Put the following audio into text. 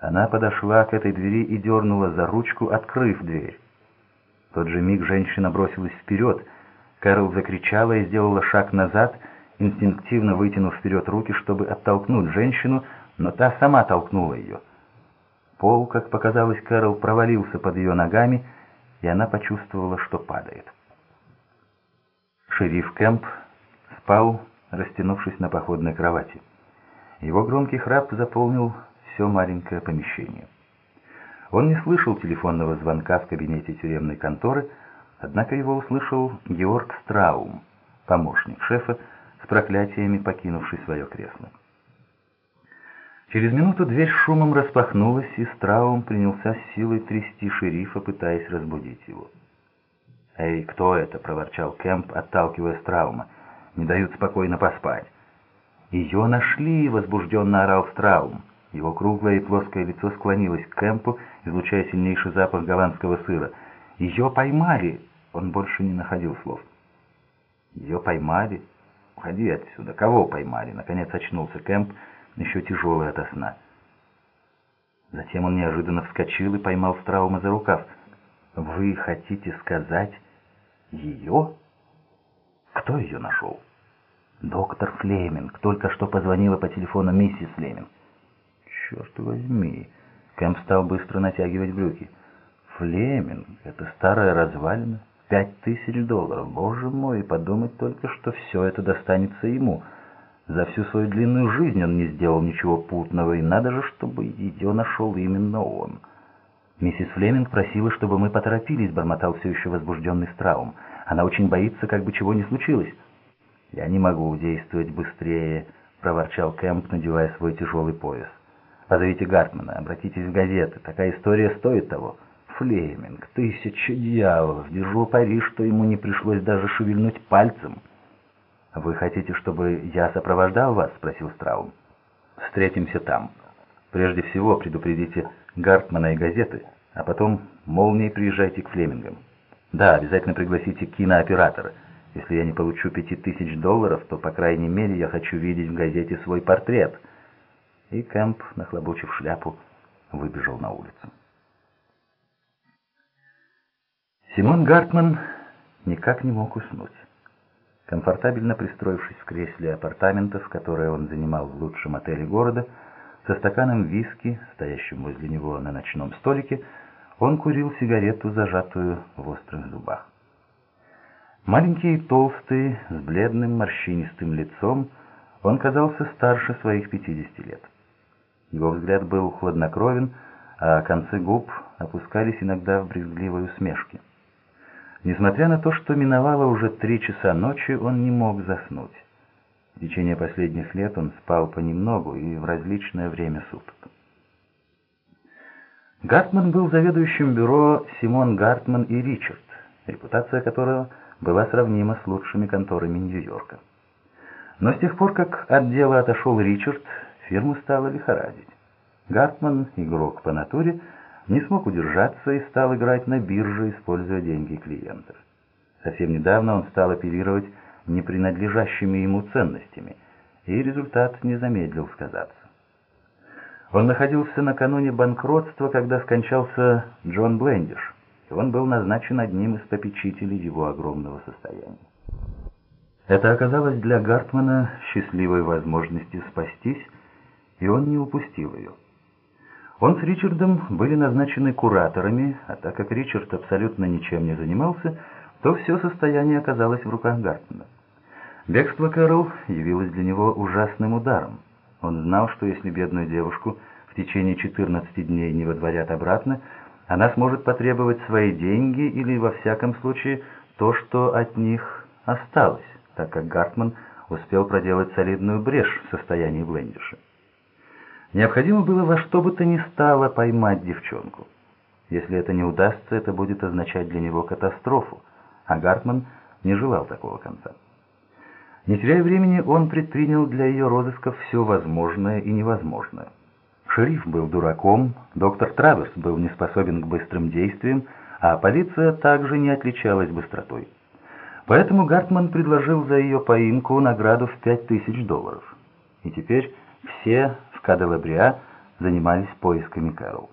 Она подошла к этой двери и дернула за ручку, открыв дверь. В тот же миг женщина бросилась вперед. Кэрол закричала и сделала шаг назад, инстинктивно вытянув вперед руки, чтобы оттолкнуть женщину, но та сама толкнула ее. Пол, как показалось Кэрол, провалился под ее ногами, и она почувствовала, что падает. Шериф Кэмп спал, растянувшись на походной кровати. Его громкий храп заполнил все маленькое помещение. Он не слышал телефонного звонка в кабинете тюремной конторы, однако его услышал Георг Страум, помощник шефа, с проклятиями покинувший свое кресло. Через минуту дверь шумом распахнулась, и Страум принялся с силой трясти шерифа, пытаясь разбудить его. «Эй, кто это?» — проворчал Кэмп, отталкивая Страума. «Не дают спокойно поспать». «Ее нашли!» — возбужденно орал Страум. Его круглое и плоское лицо склонилось к Кэмпу, излучая сильнейший запах голландского сыра. «Ее поймали!» Он больше не находил слов. «Ее поймали? Уходи отсюда! Кого поймали?» Наконец очнулся Кэмп, еще тяжелый ото сна. Затем он неожиданно вскочил и поймал Страума за рукав. «Вы хотите сказать ее? Кто ее нашел?» «Доктор Флеминг. Только что позвонила по телефону миссис Флеминг». «Черт возьми!» Кэмп стал быстро натягивать брюки. «Флеминг, это старая развалина. Пять тысяч долларов. Боже мой, подумать только, что все это достанется ему. За всю свою длинную жизнь он не сделал ничего путного, и надо же, чтобы ее нашел именно он». «Миссис Флеминг просила, чтобы мы поторопились», — бормотал все еще возбужденный Страум. «Она очень боится, как бы чего ни случилось». «Я не могу действовать быстрее», — проворчал Кэмп, надевая свой тяжелый пояс. «Позовите Гартмана, обратитесь в газеты. Такая история стоит того». «Флеминг, тысяча дьяволов! Держу пари, что ему не пришлось даже шевельнуть пальцем». «Вы хотите, чтобы я сопровождал вас?» — спросил Страум. «Встретимся там. Прежде всего предупредите Гартмана и газеты, а потом молнией приезжайте к Флемингам. Да, обязательно пригласите кинооператора». Если я не получу пяти тысяч долларов, то, по крайней мере, я хочу видеть в газете свой портрет». И Кэмп, нахлобучив шляпу, выбежал на улицу. Симон Гартман никак не мог уснуть. Комфортабельно пристроившись в кресле апартаментов, которые он занимал в лучшем отеле города, со стаканом виски, стоящим возле него на ночном столике, он курил сигарету, зажатую в острых зубах. Маленький и толстый, с бледным морщинистым лицом, он казался старше своих 50 лет. Его взгляд был хладнокровен, а концы губ опускались иногда в брезгливой усмешке. Несмотря на то, что миновало уже три часа ночи, он не мог заснуть. В течение последних лет он спал понемногу и в различное время суток. Гартман был заведующим бюро Симон Гартман и Ричард, репутация которого была сравнима с лучшими конторами Нью-Йорка. Но с тех пор, как от дела отошел Ричард, фирму стало лихорадить. Гартман, игрок по натуре, не смог удержаться и стал играть на бирже, используя деньги клиентов. Совсем недавно он стал оперировать непринадлежащими ему ценностями, и результат не замедлил сказаться. Он находился накануне банкротства, когда скончался Джон Блендиш и он был назначен одним из попечителей его огромного состояния. Это оказалось для Гартмана счастливой возможностью спастись, и он не упустил ее. Он с Ричардом были назначены кураторами, а так как Ричард абсолютно ничем не занимался, то все состояние оказалось в руках Гартмана. Бегство Кэрол явилось для него ужасным ударом. Он знал, что если бедную девушку в течение 14 дней не водворят обратно, она сможет потребовать свои деньги или, во всяком случае, то, что от них осталось, так как Гартман успел проделать солидную брешь в состоянии Блендиша. Необходимо было во что бы то ни стало поймать девчонку. Если это не удастся, это будет означать для него катастрофу, а Гартман не желал такого конца. Не теряя времени, он предпринял для ее розысков все возможное и невозможное. Шериф был дураком, доктор Траверс был не способен к быстрым действиям, а полиция также не отличалась быстротой. Поэтому Гартман предложил за ее поимку награду в пять тысяч долларов. И теперь все в Каделабриа занимались поисками Кэрол.